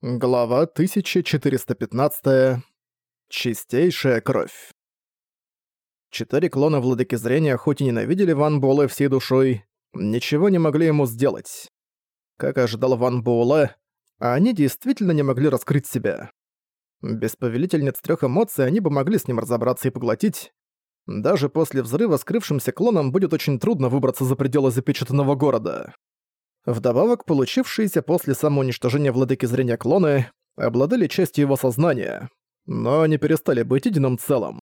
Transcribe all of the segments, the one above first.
Глава 1415. Чистейшая кровь. Четыре клона Владыки Зрения хоть и ненавидели Ван Буэлэ всей душой, ничего не могли ему сделать. Как ожидал Ван Буэлэ, они действительно не могли раскрыть себя. Без повелительниц трёх эмоций они бы могли с ним разобраться и поглотить. Даже после взрыва скрывшимся клонам будет очень трудно выбраться за пределы запечатанного города. Вдобавок, получившиеся после самоуничтожения владыки зрения клоны обладали частью его сознания, но не перестали быть единым целым.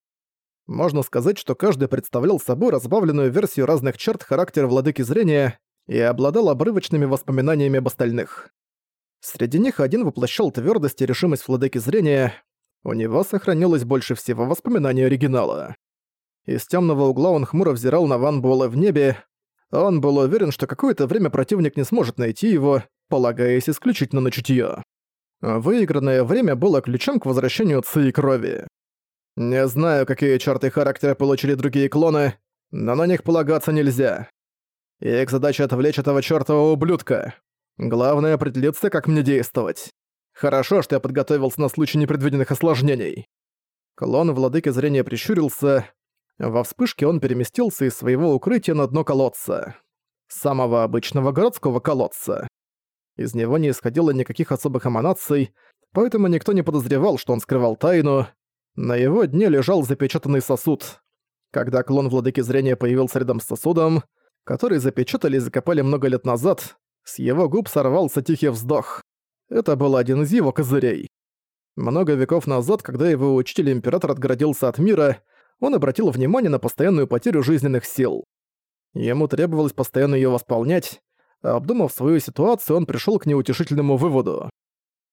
Можно сказать, что каждый представлял собой разбавленную версию разных черт характера владыки зрения и обладал обрывочными воспоминаниями об остальных. Среди них один воплощал твердость и решимость владыки зрения, у него сохранилось больше всего воспоминаний оригинала. Из темного угла он хмуро взирал на Ван Буэлэ в небе, он был уверен, что какое-то время противник не сможет найти его, полагаясь исключительно на чутье. Выигранное время было ключом к возвращению Ци и крови. Не знаю, какие черты характера получили другие клоны, но на них полагаться нельзя. Их задача отвлечь этого чертового ублюдка. Главное определиться, как мне действовать. Хорошо, что я подготовился на случай непредвиденных осложнений. Клон владыки зрения прищурился, во вспышке он переместился из своего укрытия на дно колодца. Самого обычного городского колодца. Из него не исходило никаких особых эманаций, поэтому никто не подозревал, что он скрывал тайну. На его дне лежал запечатанный сосуд. Когда клон Владыки Зрения появился рядом с сосудом, который запечатали и закопали много лет назад, с его губ сорвался тихий вздох. Это был один из его козырей. Много веков назад, когда его учитель-император отгородился от мира, он обратил внимание на постоянную потерю жизненных сил. Ему требовалось постоянно её восполнять, а обдумав свою ситуацию, он пришёл к неутешительному выводу.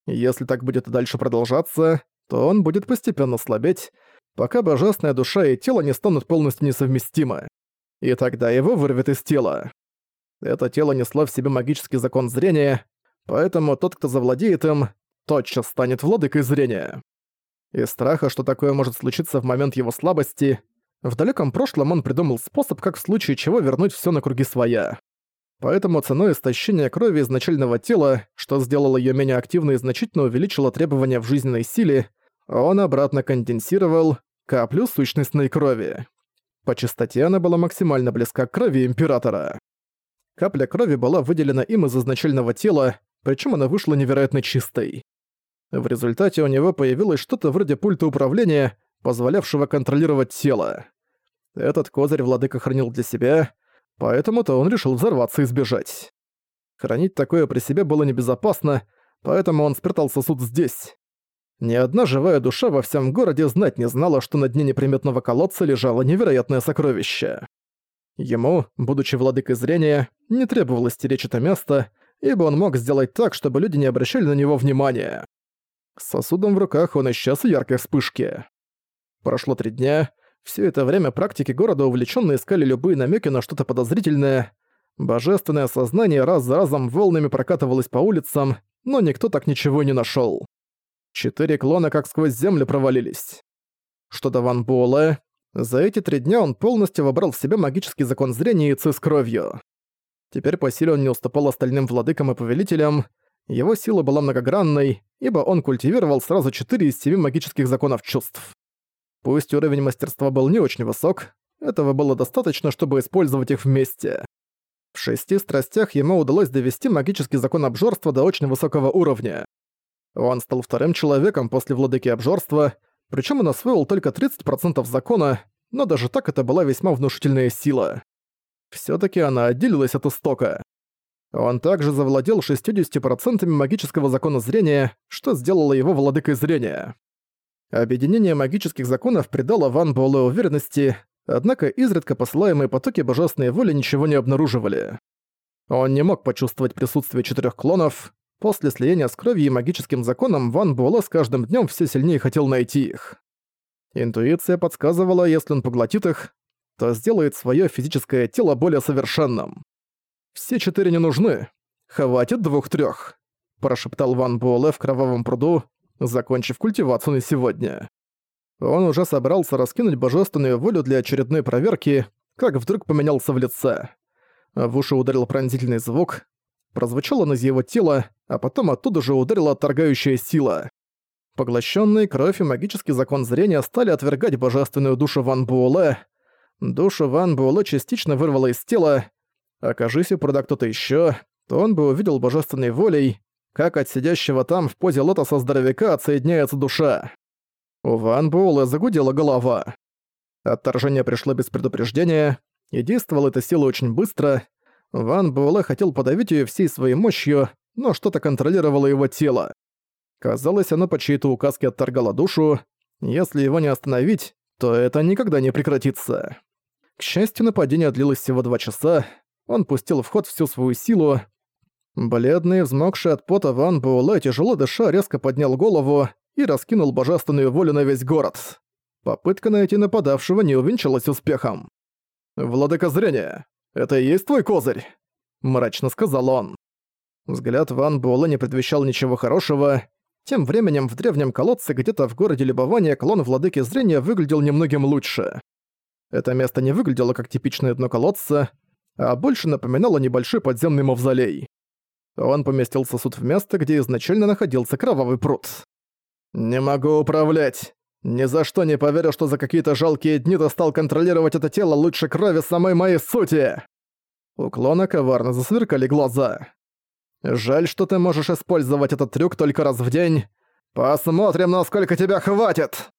Если так будет и дальше продолжаться, то он будет постепенно слабеть, пока божественная душа и тело не станут полностью несовместимы. И тогда его вырвет из тела. Это тело несло в себе магический закон зрения, поэтому тот, кто завладеет им, тотчас станет владыкой зрения. Из страха, что такое может случиться в момент его слабости, в далеком прошлом он придумал способ, как в случае чего вернуть все на круги своя. Поэтому ценой истощения крови изначального тела, что сделало ее менее активной и значительно увеличило требования в жизненной силе, он обратно конденсировал каплю сущностной крови. По частоте она была максимально близка к крови Императора. Капля крови была выделена им из изначального тела, причем она вышла невероятно чистой. В результате у него появилось что-то вроде пульта управления, позволявшего контролировать тело. Этот козырь владыка хранил для себя, поэтому-то он решил взорваться и сбежать. Хранить такое при себе было небезопасно, поэтому он спрятал сосуд здесь. Ни одна живая душа во всем городе знать не знала, что на дне неприметного колодца лежало невероятное сокровище. Ему, будучи владыкой зрения, не требовалось стеречь это место, ибо он мог сделать так, чтобы люди не обращали на него внимания. С сосудом в руках он исчез в яркой вспышке. Прошло три дня. Все это время практики города увлеченно искали любые намеки на что-то подозрительное. Божественное сознание раз за разом волнами прокатывалось по улицам, но никто так ничего не нашел. Четыре клона как сквозь землю провалились. Что до Ван Буэлэ, за эти три дня он полностью вобрал в себя магический закон зрения и ци с кровью. Теперь по силе он не уступал остальным владыкам и повелителям, его сила была многогранной, ибо он культивировал сразу четыре из семи магических законов чувств. Пусть уровень мастерства был не очень высок, этого было достаточно, чтобы использовать их вместе. В шести страстях ему удалось довести магический закон обжорства до очень высокого уровня. Он стал вторым человеком после владыки обжорства, причем он освоил только 30% закона, но даже так это была весьма внушительная сила. все таки она отделилась от истока. Он также завладел 60% магического закона зрения, что сделало его владыкой зрения. Объединение магических законов придало Ван Буэлэ уверенности, однако изредка посылаемые потоки божественной воли ничего не обнаруживали. Он не мог почувствовать присутствие четырех клонов. После слияния с кровью и магическим законом Ван Буэлэ с каждым днем все сильнее хотел найти их. Интуиция подсказывала, если он поглотит их, то сделает свое физическое тело более совершенным. Все четыре не нужны. Хватит двух-трёх», – прошептал Ван Буэлэ в кровавом пруду, закончив культивацию на сегодня. Он уже собрался раскинуть божественную волю для очередной проверки, как вдруг поменялся в лице. В уши ударил пронзительный звук. Прозвучал он из его тела, а потом оттуда же ударила отторгающая сила. Поглощенный кровь и магический закон зрения стали отвергать божественную душу Ван Буэлэ. Душу Ван Буэлэ частично вырвало из тела. Окажись у пруда кто-то еще, то он бы увидел божественной волей, как от сидящего там в позе лотоса здоровяка отсоединяется душа. У Ван Буэлэ загудела голова. Отторжение пришло без предупреждения, и действовала эта сила очень быстро. Ван Буэлэ хотел подавить ее всей своей мощью, но что-то контролировало его тело. Казалось, оно по чьей-то указке отторгало душу. Если его не остановить, то это никогда не прекратится. К счастью, нападение длилось всего два часа. Он пустил в ход всю свою силу. Бледный, взмокший от пота Ван Буэлэ, тяжело дыша, резко поднял голову и раскинул божественную волю на весь город. Попытка найти нападавшего не увенчалась успехом. «Владыка зрения, это и есть твой козырь?» – мрачно сказал он. Взгляд Ван Буэлэ не предвещал ничего хорошего. Тем временем в древнем колодце где-то в городе Любования клон Владыки Зрения выглядел немногим лучше. Это место не выглядело как типичное дно колодца, а больше напоминало небольшой подземный мавзолей. Он поместил сосуд в место, где изначально находился кровавый пруд. «Не могу управлять. Ни за что не поверю, что за какие-то жалкие дни ты стал контролировать это тело лучше крови самой моей сути!» У клона коварно засверкали глаза. «Жаль, что ты можешь использовать этот трюк только раз в день. Посмотрим, насколько тебя хватит!»